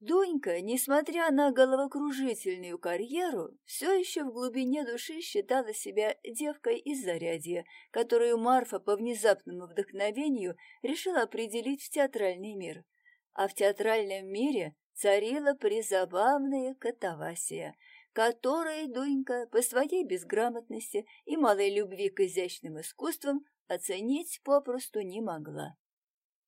Донька, несмотря на головокружительную карьеру, все еще в глубине души считала себя девкой из зарядья, которую Марфа по внезапному вдохновению решила определить в театральный мир. А в театральном мире царила призабавная катавасия, которой Донька по своей безграмотности и малой любви к изящным искусствам оценить попросту не могла.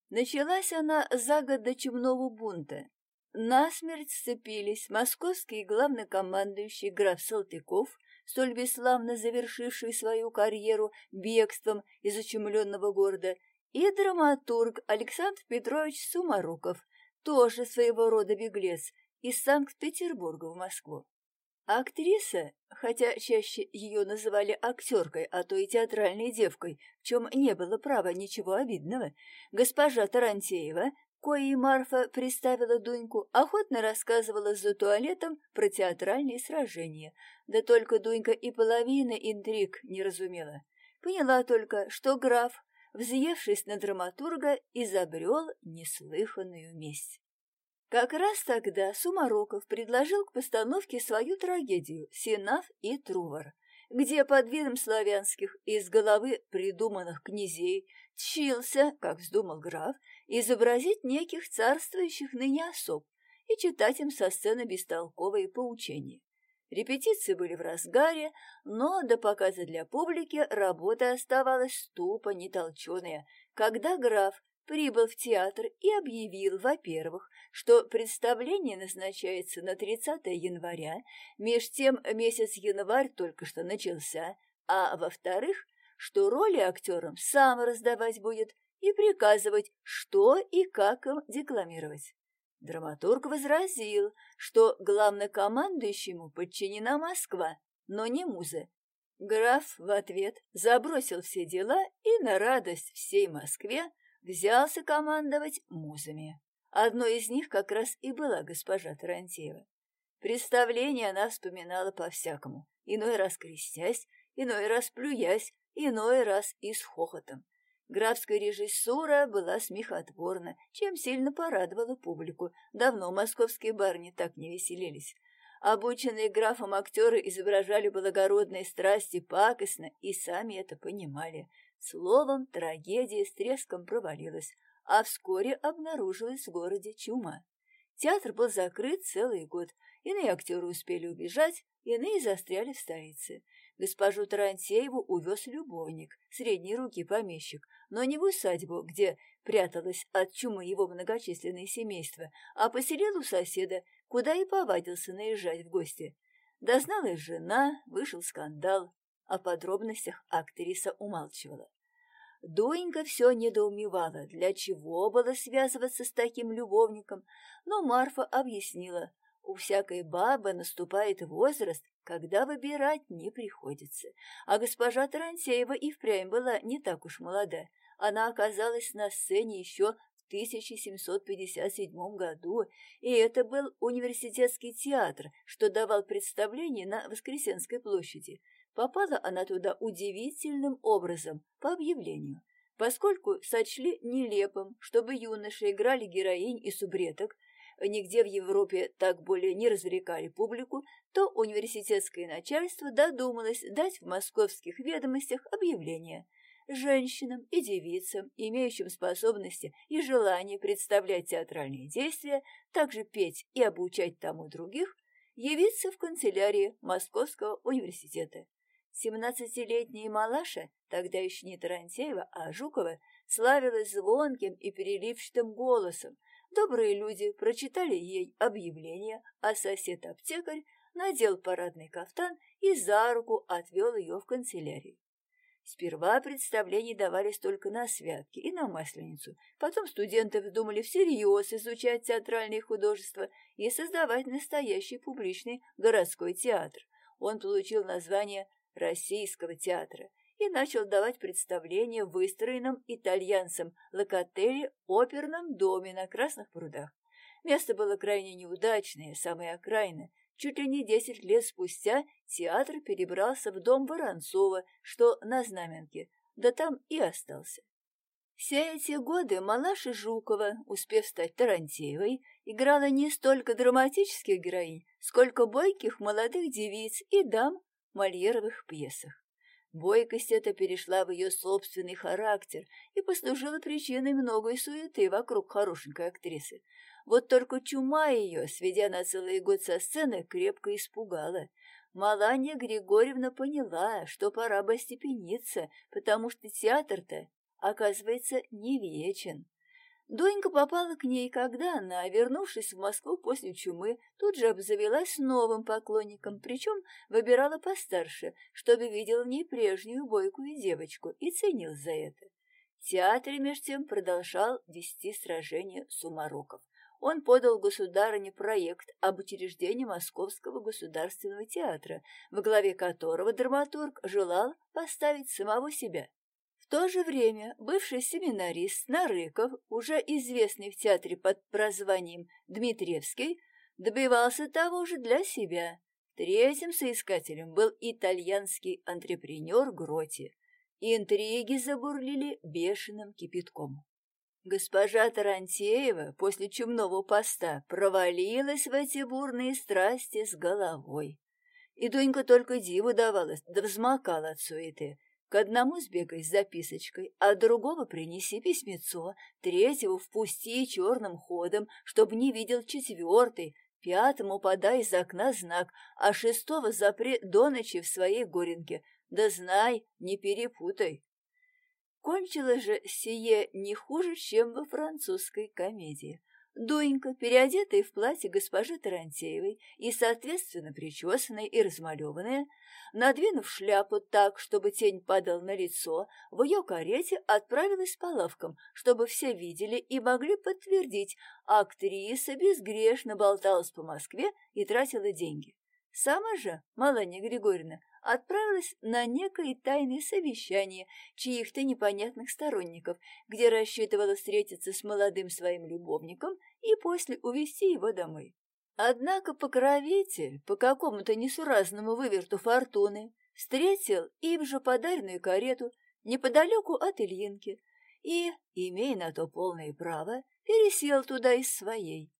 Началась она за год до чумного бунта, Насмерть сцепились московский главнокомандующий граф Салтыков, столь бесславно завершивший свою карьеру бегством из очумленного города, и драматург Александр Петрович Сумароков, тоже своего рода беглец, из Санкт-Петербурга в Москву. актриса, хотя чаще ее называли актеркой, а то и театральной девкой, в чем не было права ничего обидного, госпожа Тарантеева коей Марфа приставила Дуньку, охотно рассказывала за туалетом про театральные сражения. Да только Дунька и половины интриг не разумела. Поняла только, что граф, взъевшись на драматурга, изобрел неслыханную месть. Как раз тогда Сумароков предложил к постановке свою трагедию «Синав и Трувор», где под видом славянских из головы придуманных князей тщился, как вздумал граф, изобразить неких царствующих ныне особ и читать им со сцены бестолковые поучения. Репетиции были в разгаре, но до показа для публики работа оставалась тупо нетолченая, когда граф прибыл в театр и объявил, во-первых, что представление назначается на 30 января, меж тем месяц январь только что начался, а во-вторых, что роли актерам сам раздавать будет и приказывать, что и как им декламировать. Драматург возразил, что главнокомандующему подчинена Москва, но не муза. Граф в ответ забросил все дела и на радость всей Москве взялся командовать музами. Одной из них как раз и была госпожа Тарантеева. Представление она вспоминала по-всякому, иной раз крестясь, иной раз плюясь, иной раз и с хохотом. Графская режиссура была смехотворна, чем сильно порадовала публику. Давно московские барни так не веселились. Обученные графом актеры изображали благородные страсти пакостно и сами это понимали. Словом, трагедия с треском провалилась, а вскоре обнаружилась в городе чума. Театр был закрыт целый год, иные актеры успели убежать, иные застряли в столице. Госпожу Тарантееву увез любовник, средней руки помещик, но не в усадьбу, где пряталось от чумы его многочисленное семейство, а поселил у соседа, куда и повадился наезжать в гости. Дозналась жена, вышел скандал. О подробностях актриса умалчивала. Донька все недоумевала, для чего было связываться с таким любовником, но Марфа объяснила, у всякой бабы наступает возраст, когда выбирать не приходится. А госпожа Тарантеева и впрямь была не так уж молода. Она оказалась на сцене еще в 1757 году, и это был университетский театр, что давал представление на Воскресенской площади. Попала она туда удивительным образом, по объявлению. Поскольку сочли нелепым, чтобы юноши играли героинь и субреток, нигде в Европе так более не развлекали публику, то университетское начальство додумалось дать в московских ведомостях объявление женщинам и девицам, имеющим способности и желание представлять театральные действия, также петь и обучать тому других, явиться в канцелярии Московского университета. Семнадцатилетняя Малаша, тогда еще не Тарантеева, а Жукова, славилась звонким и переливчатым голосом, Добрые люди прочитали ей объявление, а сосед-аптекарь надел парадный кафтан и за руку отвел ее в канцелярию. Сперва представления давались только на святки и на Масленицу. Потом студенты вздумали всерьез изучать театральные художества и создавать настоящий публичный городской театр. Он получил название Российского театра и начал давать представления в выстроенном итальянцем Локотеле оперном доме на Красных прудах. Место было крайне неудачное, самое окраинное. Чуть ли не десять лет спустя театр перебрался в дом Воронцова, что на Знаменке, да там и остался. Все эти годы Малаша Жукова, успев стать Тарантеевой, играла не столько драматических героинь, сколько бойких молодых девиц и дам в мольеровых пьесах. Бойкость эта перешла в ее собственный характер и послужила причиной многой суеты вокруг хорошенькой актрисы. Вот только чума ее, сведя на целый год со сцены, крепко испугала. Маланья Григорьевна поняла, что пора бы остепениться, потому что театр-то, оказывается, не вечен. Донька попала к ней, когда она, вернувшись в Москву после чумы, тут же обзавелась новым поклонником, причем выбирала постарше, чтобы видел в ней прежнюю бойкую девочку и ценил за это. Театр, меж тем, продолжал вести сражение сумароков. Он подал государыне проект об учреждении Московского государственного театра, в главе которого драматург желал поставить самого себя то же время бывший семинарист Нарыков, уже известный в театре под прозванием Дмитриевский, добивался того же для себя. Третьим соискателем был итальянский антрепренер Гроти. Интриги забурлили бешеным кипятком. Госпожа Тарантеева после чумного поста провалилась в эти бурные страсти с головой. И Дунька только диву давалась, да взмокала от суеты, к одному сбегай с записочкой, а другого принеси письмецо, третьего впусти черным ходом, чтобы не видел четвертый, пятому подай из окна знак, а шестого запри до ночи в своей горенке. Да знай, не перепутай. Кончило же сие не хуже, чем во французской комедии. Донька, переодетая в платье госпожи Тарантеевой и, соответственно, причесанная и размалеванная, надвинув шляпу так, чтобы тень падал на лицо, в ее карете отправилась по лавкам, чтобы все видели и могли подтвердить, актриса безгрешно болталась по Москве и тратила деньги. Сама же, Маланья Григорьевна, отправилась на некое тайное совещание чьих-то непонятных сторонников, где рассчитывала встретиться с молодым своим любовником и после увезти его домой. Однако покровитель по какому-то несуразному выверту фортуны встретил им же подаренную карету неподалеку от Ильинки и, имея на то полное право, пересел туда из своей.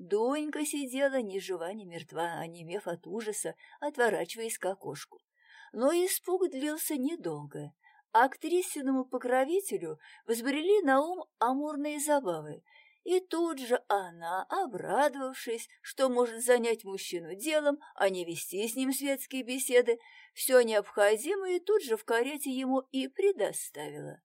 Донька сидела ни жива, ни мертва, онемев от ужаса, отворачиваясь к окошку. Но испуг длился недолго. Актрисиному покровителю возбрели на ум амурные забавы, и тут же она, обрадовавшись, что может занять мужчину делом, а не вести с ним светские беседы, все необходимое тут же в карете ему и предоставила.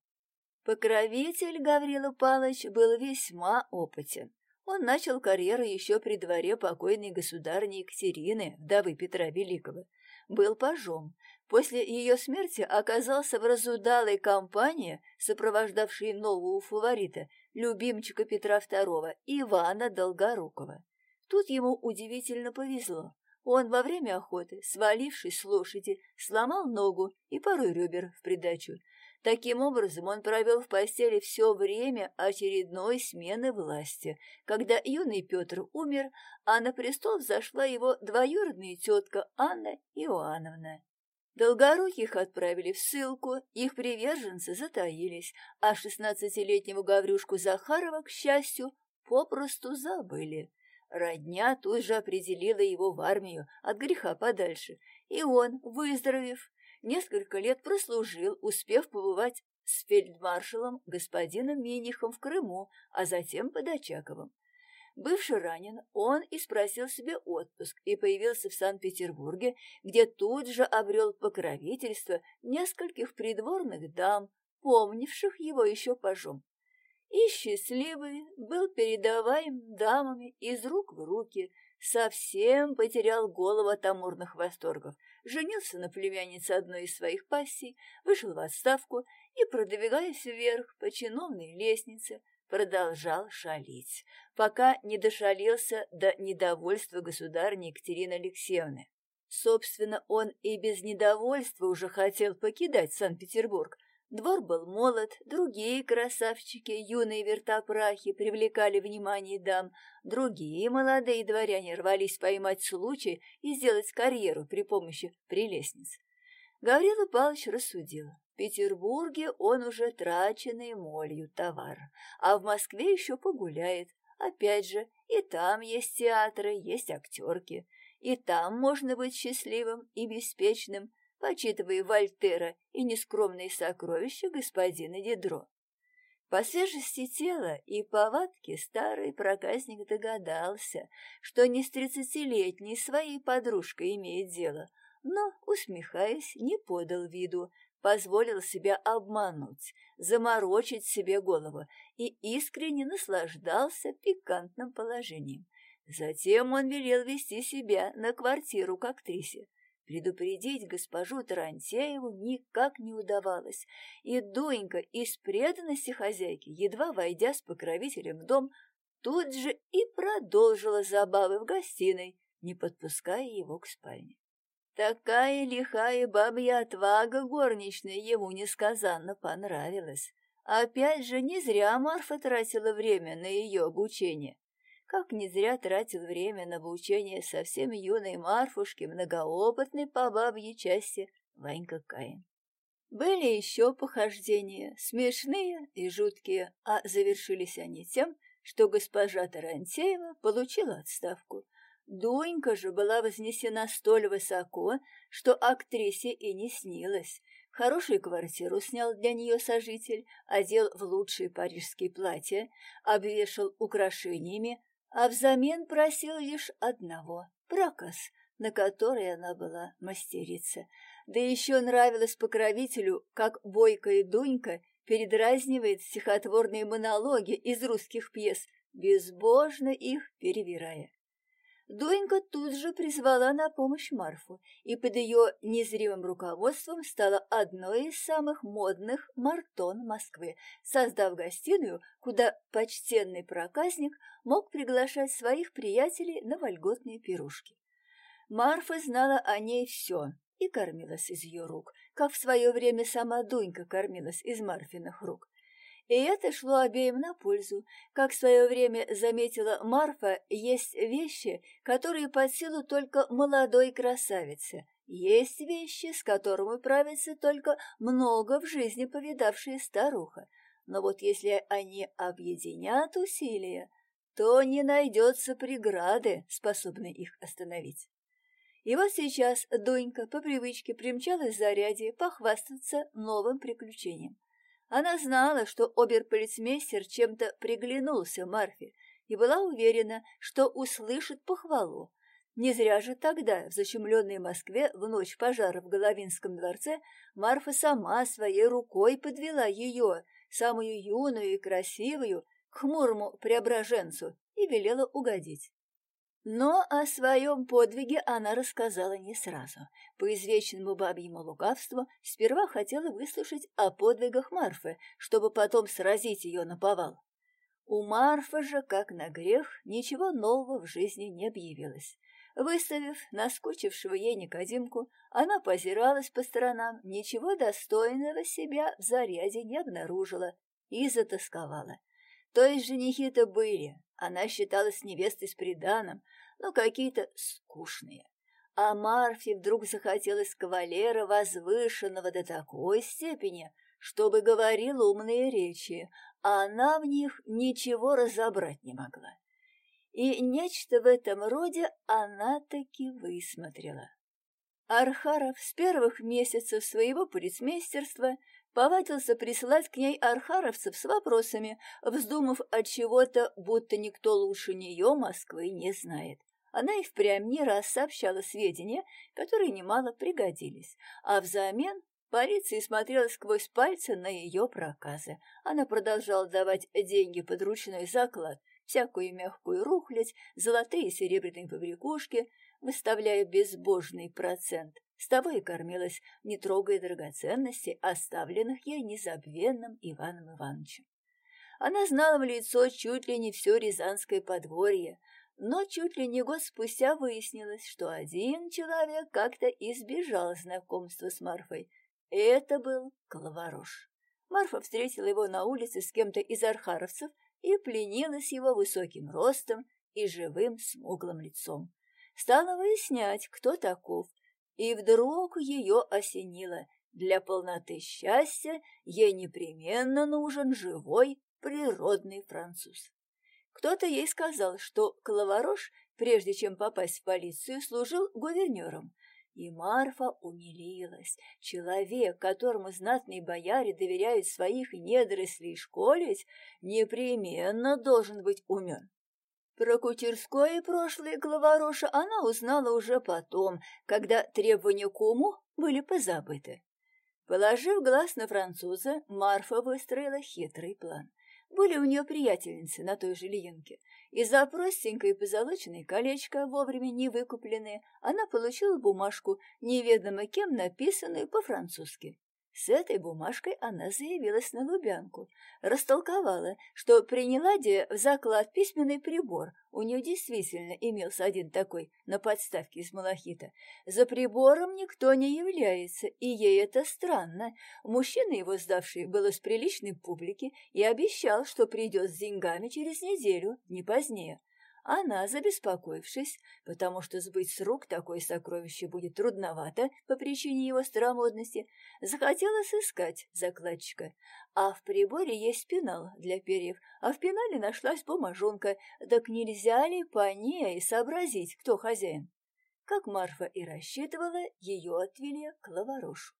Покровитель Гаврила Палыч был весьма опытен. Он начал карьеру еще при дворе покойной государни Екатерины, вдовы Петра Великого. Был пажом. После ее смерти оказался в разудалой компании, сопровождавшей нового фаворита, любимчика Петра II, Ивана Долгорукова. Тут ему удивительно повезло. Он во время охоты, свалившись с лошади, сломал ногу и пару ребер в придачу. Таким образом, он провел в постели все время очередной смены власти. Когда юный Петр умер, а на престол взошла его двоюродная тетка Анна Иоанновна. Долгоруких отправили в ссылку, их приверженцы затаились, а шестнадцатилетнего Гаврюшку Захарова, к счастью, попросту забыли. Родня тут же определила его в армию от греха подальше, и он, выздоровев, несколько лет прослужил, успев побывать с фельдмаршалом господином Минихом в Крыму, а затем под Очаковым. Бывший ранен, он и спросил себе отпуск и появился в Санкт-Петербурге, где тут же обрел покровительство нескольких придворных дам, помнивших его еще пожом. И счастливый был передаваем дамами из рук в руки, совсем потерял голову от амурных восторгов, женился на племяннице одной из своих пассий, вышел в отставку и, продвигаясь вверх по чиновной лестнице, продолжал шалить, пока не дошалился до недовольства государни Екатерины Алексеевны. Собственно, он и без недовольства уже хотел покидать Санкт-Петербург. Двор был молод, другие красавчики, юные вертопрахи, привлекали внимание дам, другие молодые дворяне рвались поймать случай и сделать карьеру при помощи прелестниц. Гаврила Павлович рассудил. В Петербурге он уже траченный молью товар, а в Москве еще погуляет. Опять же, и там есть театры, есть актерки, и там можно быть счастливым и беспечным, почитывая Вольтера и нескромные сокровища господина Дидро. По свежести тела и повадке старый проказник догадался, что не с тридцатилетней своей подружкой имеет дело, но, усмехаясь, не подал виду, позволил себя обмануть, заморочить себе голову и искренне наслаждался пикантным положением. Затем он велел вести себя на квартиру к актрисе. Предупредить госпожу Тарантееву никак не удавалось, и Донька из преданности хозяйки, едва войдя с покровителем в дом, тут же и продолжила забавы в гостиной, не подпуская его к спальне. Такая лихая бабья отвага горничная ему несказанно понравилась. Опять же, не зря Марфа тратила время на ее обучение. Как не зря тратил время на обучение совсем юной Марфушки, многоопытной по бабьей части Ванька Каин. Были еще похождения, смешные и жуткие, а завершились они тем, что госпожа Тарантеева получила отставку, Дунька же была вознесена столь высоко, что актрисе и не снилось. Хорошую квартиру снял для нее сожитель, одел в лучшие парижские платья, обвешал украшениями, а взамен просил лишь одного — проказ, на который она была мастерица. Да еще нравилось покровителю, как Бойко и Дунька передразнивает стихотворные монологи из русских пьес, безбожно их перевирая. Донька тут же призвала на помощь Марфу и под ее незримым руководством стала одной из самых модных мартон Москвы, создав гостиную, куда почтенный проказник мог приглашать своих приятелей на вольготные пирушки. Марфа знала о ней все и кормилась из ее рук, как в свое время сама Дунька кормилась из Марфиных рук. И это шло обеим на пользу. Как в свое время заметила Марфа, есть вещи, которые под силу только молодой красавице. Есть вещи, с которыми правится только много в жизни повидавшая старуха. Но вот если они объединят усилия, то не найдется преграды, способной их остановить. И вот сейчас Донька по привычке примчалась в заряде похвастаться новым приключением. Она знала, что оберполицмейстер чем-то приглянулся Марфе и была уверена, что услышит похвалу. Не зря же тогда, в защемленной Москве, в ночь пожара в Головинском дворце, Марфа сама своей рукой подвела ее, самую юную и красивую, к хмурому преображенцу и велела угодить. Но о своем подвиге она рассказала не сразу. По извечному бабьему лукавству сперва хотела выслушать о подвигах Марфы, чтобы потом сразить ее на повал. У Марфы же, как на грех, ничего нового в жизни не объявилось. Выставив наскучившего ей Никодимку, она позиралась по сторонам, ничего достойного себя в заряде не обнаружила и затасковала. То есть женихи-то были, она считалась невестой с приданым, но какие-то скучные. А Марфе вдруг захотелось кавалера возвышенного до такой степени, чтобы говорил умные речи, а она в них ничего разобрать не могла. И нечто в этом роде она таки высмотрела. Архаров с первых месяцев своего полицмейстерства повадился присылать к ней архаровцев с вопросами, вздумав от чего-то, будто никто лучше нее Москвы не знает. Она и впрямь не раз сообщала сведения, которые немало пригодились, а взамен полиция смотрела сквозь пальцы на ее проказы. Она продолжала давать деньги под ручной заклад, всякую мягкую рухлядь, золотые и серебряные побрякушки, выставляя безбожный процент. С того и кормилась, не трогая драгоценностей, оставленных ей незабвенным Иваном Ивановичем. Она знала в лицо чуть ли не все рязанское подворье, но чуть ли не год спустя выяснилось, что один человек как-то избежал знакомства с Марфой. Это был Коловорож. Марфа встретила его на улице с кем-то из архаровцев и пленилась его высоким ростом и живым смуглым лицом. Стала выяснять, кто таков, и вдруг ее осенило. Для полноты счастья ей непременно нужен живой природный француз. Кто-то ей сказал, что Клаварош, прежде чем попасть в полицию, служил гувернером, и Марфа умилилась. Человек, которому знатные бояре доверяют своих недорослей школить, непременно должен быть умен. Про кутерское прошлое Клавароша она узнала уже потом, когда требования к уму были позабыты. Положив глаз на француза, Марфа выстроила хитрый план. Были у нее приятельницы на той же Лиенке, и за простенькое позолоченное колечко, вовремя не выкупленное, она получила бумажку, неведомо кем написанную по-французски. С этой бумажкой она заявилась на Лубянку, растолковала, что приняла де в заклад письменный прибор, у нее действительно имелся один такой на подставке из малахита. За прибором никто не является, и ей это странно. Мужчина его сдавший был из приличной публики и обещал, что придет с деньгами через неделю, не позднее. Она, забеспокоившись, потому что сбыть с рук такое сокровище будет трудновато по причине его старомодности, захотела сыскать закладчика. А в приборе есть пенал для перьев, а в пенале нашлась бумажонка, так нельзя ли по ней сообразить, кто хозяин? Как Марфа и рассчитывала, ее отвели к лаварошу.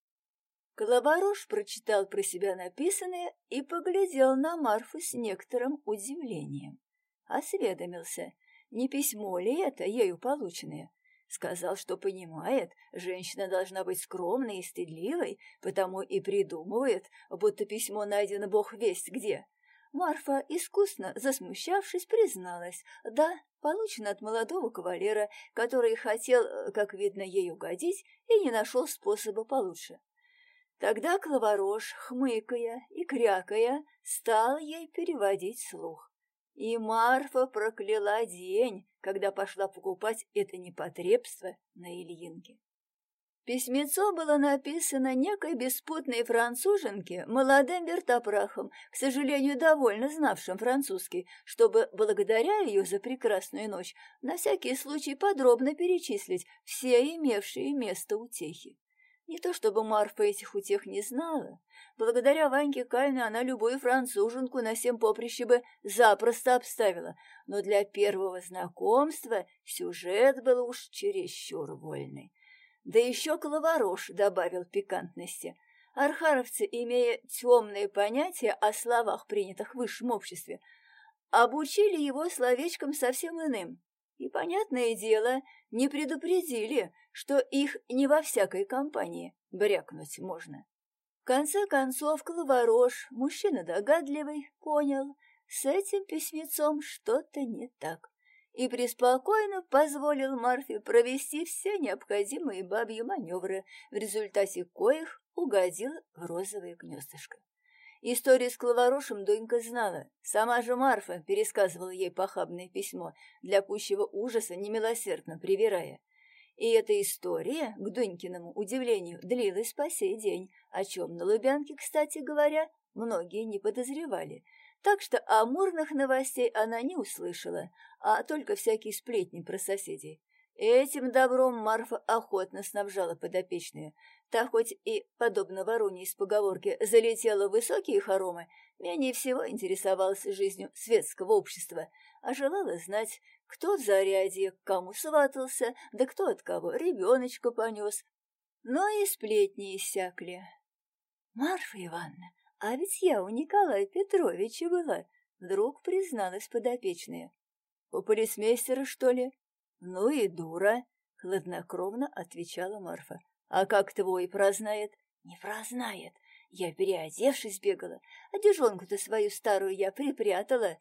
Колоборош прочитал про себя написанное и поглядел на Марфу с некоторым удивлением осведомился, не письмо ли это ею полученное. Сказал, что понимает, женщина должна быть скромной и стыдливой, потому и придумывает, будто письмо найдено бог весть где. Марфа, искусно засмущавшись, призналась, да, получено от молодого кавалера, который хотел, как видно, ей угодить и не нашел способа получше. Тогда Клаварош, хмыкая и крякая, стал ей переводить слух. И Марфа прокляла день, когда пошла покупать это непотребство на Ильинке. Письмецо было написано некой беспутной француженке, молодым вертопрахом, к сожалению, довольно знавшим французский, чтобы, благодаря ее за прекрасную ночь, на всякий случай подробно перечислить все имевшие место утехи. Не то чтобы Марфа этих утех не знала. Благодаря Ваньке Кальне она любую француженку на всем поприще бы запросто обставила, но для первого знакомства сюжет был уж чересчур вольный. Да еще Клаварош добавил пикантности. Архаровцы, имея темные понятия о словах, принятых в высшем обществе, обучили его словечкам совсем иным. И, понятное дело, не предупредили, что их не во всякой компании брякнуть можно. В конце концов, Клаварош, мужчина догадливый, понял, с этим письмецом что-то не так, и преспокойно позволил Марфе провести все необходимые бабьи маневры, в результате коих угодил в розовое гнездышко. Историю с Клаварошем Донька знала. Сама же Марфа пересказывала ей похабное письмо, для пущего ужаса немилосердно привирая. И эта история, к Донькиному удивлению, длилась по сей день, о чем на Лубянке, кстати говоря, многие не подозревали. Так что амурных новостей она не услышала, а только всякие сплетни про соседей. Этим добром Марфа охотно снабжала подопечную. Та хоть и, подобно вороне из поговорки, залетела в высокие хоромы, менее всего интересовалась жизнью светского общества, а желала знать, кто в зарядье, к кому сватался, да кто от кого ребеночка понес. Но и сплетни иссякли. «Марфа Ивановна, а ведь я у Николая Петровича была», — вдруг призналась подопечная. «У полисмейстера, что ли?» «Ну и дура», — хладнокровно отвечала Марфа. «А как твой прознает?» «Не прознает. Я, переодевшись, бегала. Одежонку-то свою старую я припрятала».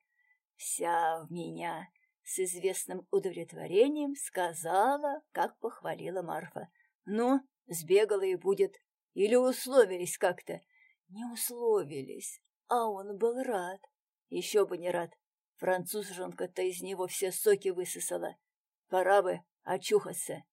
«Вся в меня», — с известным удовлетворением сказала, как похвалила Марфа. «Ну, сбегала и будет. Или условились как-то?» «Не условились, а он был рад». «Еще бы не рад. Француженка-то из него все соки высосала. Пора бы очухаться.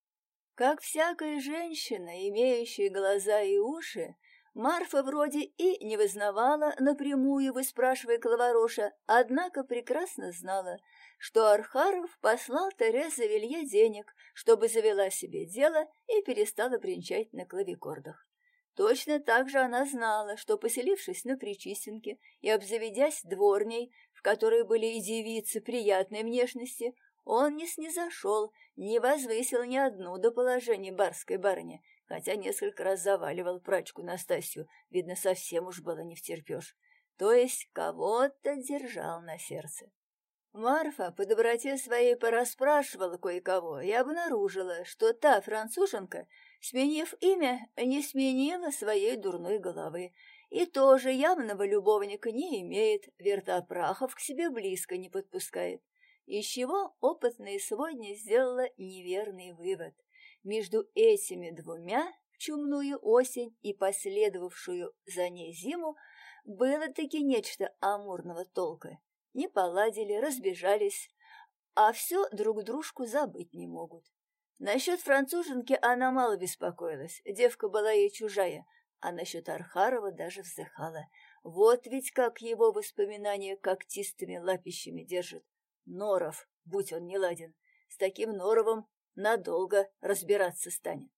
Как всякая женщина, имеющая глаза и уши, Марфа вроде и не вызнавала напрямую, выспрашивая Клавароша, однако прекрасно знала, что Архаров послал Терезе Вилье денег, чтобы завела себе дело и перестала бренчать на клавикордах. Точно так же она знала, что, поселившись на Причистенке и обзаведясь дворней, в которой были и девицы приятной внешности, он не снизошел, не возвысил ни одну до положения барской барыни, хотя несколько раз заваливал прачку Настасью, видно, совсем уж было не втерпешь. То есть кого-то держал на сердце. Марфа по доброте своей порасспрашивала кое-кого и обнаружила, что та француженка, сменив имя, не сменила своей дурной головы и тоже явного любовника не имеет, вертопрахов к себе близко не подпускает. Из чего опытная сегодня сделала неверный вывод. Между этими двумя чумную осень и последовавшую за ней зиму было-таки нечто амурного толка. Не поладили, разбежались, а все друг дружку забыть не могут. Насчет француженки она мало беспокоилась, девка была ей чужая, а насчет Архарова даже вздыхала. Вот ведь как его воспоминания когтистыми лапищами держит. Норов, будь он неладен, с таким Норовым надолго разбираться станет.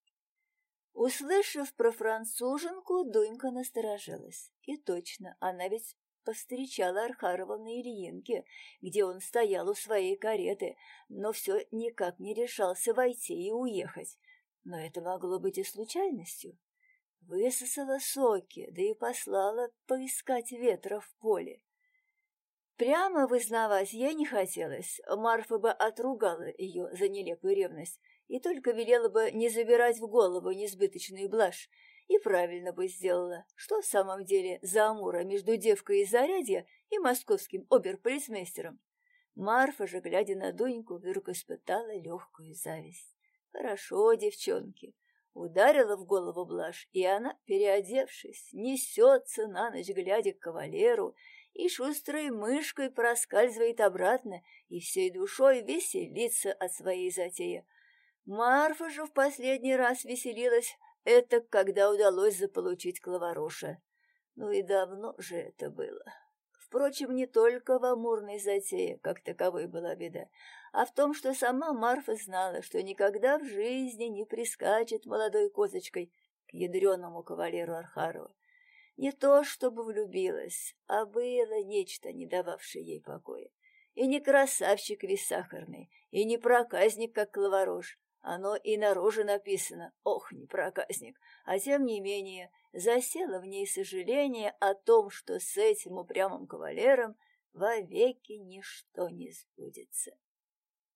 Услышав про француженку, Дунька насторожилась. И точно, она ведь повстречала Архарова на Ильинке, где он стоял у своей кареты, но все никак не решался войти и уехать. Но это могло быть и случайностью. Высосала соки, да и послала поискать ветра в поле. Прямо вызнавать ей не хотелось, Марфа бы отругала ее за нелепую ревность и только велела бы не забирать в голову несбыточную блажь, и правильно бы сделала, что в самом деле за Амура между девкой из Зарядья и московским оберполицмейстером. Марфа же, глядя на Дуньку, вдруг испытала легкую зависть. Хорошо, девчонки. Ударила в голову блажь, и она, переодевшись, несется на ночь, глядя к кавалеру, и шустрой мышкой проскальзывает обратно и всей душой веселится от своей затеи. Марфа же в последний раз веселилась, это когда удалось заполучить Клавароша. Ну и давно же это было. Впрочем, не только в амурной затее, как таковой была беда, а в том, что сама Марфа знала, что никогда в жизни не прискачет молодой козочкой к ядреному кавалеру Архарова. Не то, чтобы влюбилась, а было нечто, не дававшее ей покоя. И не красавчик весь сахарный, и не проказник, как клаворош. Оно и на роже написано, ох, не проказник. А тем не менее, засело в ней сожаление о том, что с этим упрямым кавалером вовеки ничто не сбудется.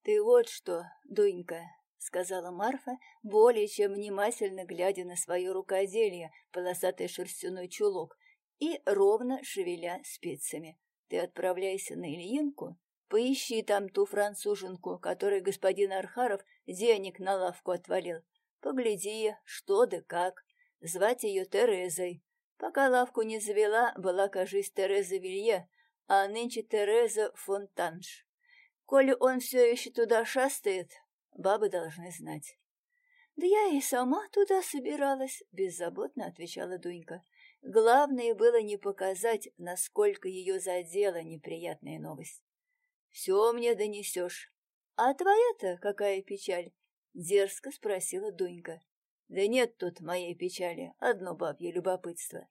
Ты вот что, Дунька, — сказала Марфа, более чем внимательно глядя на свое рукоделие, полосатый шерстяной чулок, и ровно шевеля спицами. «Ты отправляйся на Ильинку, поищи там ту француженку, которой господин Архаров денег на лавку отвалил. Погляди, что да как. Звать ее Терезой. Пока лавку не завела, была, кажись, Тереза Вилье, а нынче Тереза Фонтанш. Коли он все еще туда шастает, Бабы должны знать. «Да я и сама туда собиралась», — беззаботно отвечала Дунька. Главное было не показать, насколько ее задела неприятная новость. «Все мне донесешь. А твоя-то какая печаль?» — дерзко спросила Дунька. «Да нет тут моей печали, одно бабье любопытство».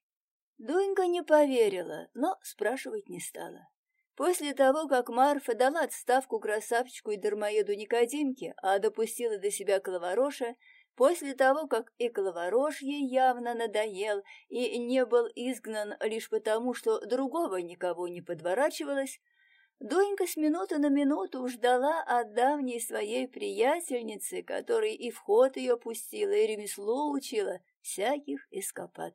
Дунька не поверила, но спрашивать не стала. После того, как Марфа дала отставку красавчику и дармоеду Никодимке, а допустила до себя Клавороша, после того, как и Клаворош ей явно надоел и не был изгнан лишь потому, что другого никого не подворачивалось, Донька с минуты на минуту ждала от давней своей приятельницы, которой и вход ее пустила, и ремесло учила, всяких эскапад.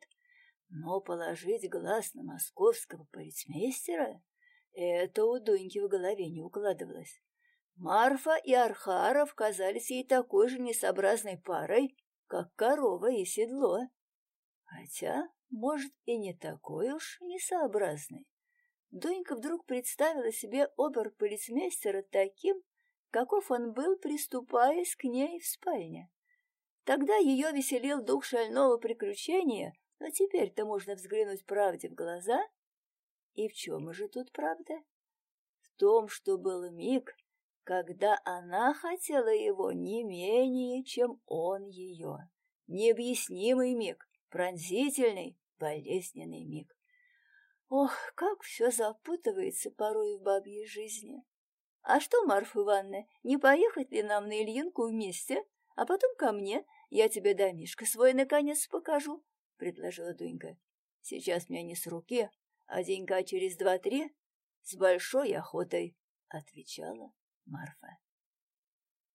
Но положить глаз на московского полицмейстера это у Дуньки в голове не укладывалось. Марфа и Архаров казались ей такой же несообразной парой, как корова и седло. Хотя, может, и не такой уж несообразной. Дунька вдруг представила себе обер-полицмейстера таким, каков он был, приступаясь к ней в спальне. Тогда ее веселил дух шального приключения, но теперь-то можно взглянуть правде в глаза и в чем же тут правда? В том, что был миг, когда она хотела его не менее, чем он ее. Необъяснимый миг, Пронзительный, болезненный миг. Ох, как все запутывается порой в бабьей жизни. А что, Марфа Ивановна, не поехать ли нам на Ильинку вместе, а потом ко мне? Я тебе домишко свой наконец покажу, — предложила Дунька. Сейчас мне не с руки, а денька через два-три с большой охотой, — отвечала Марфа.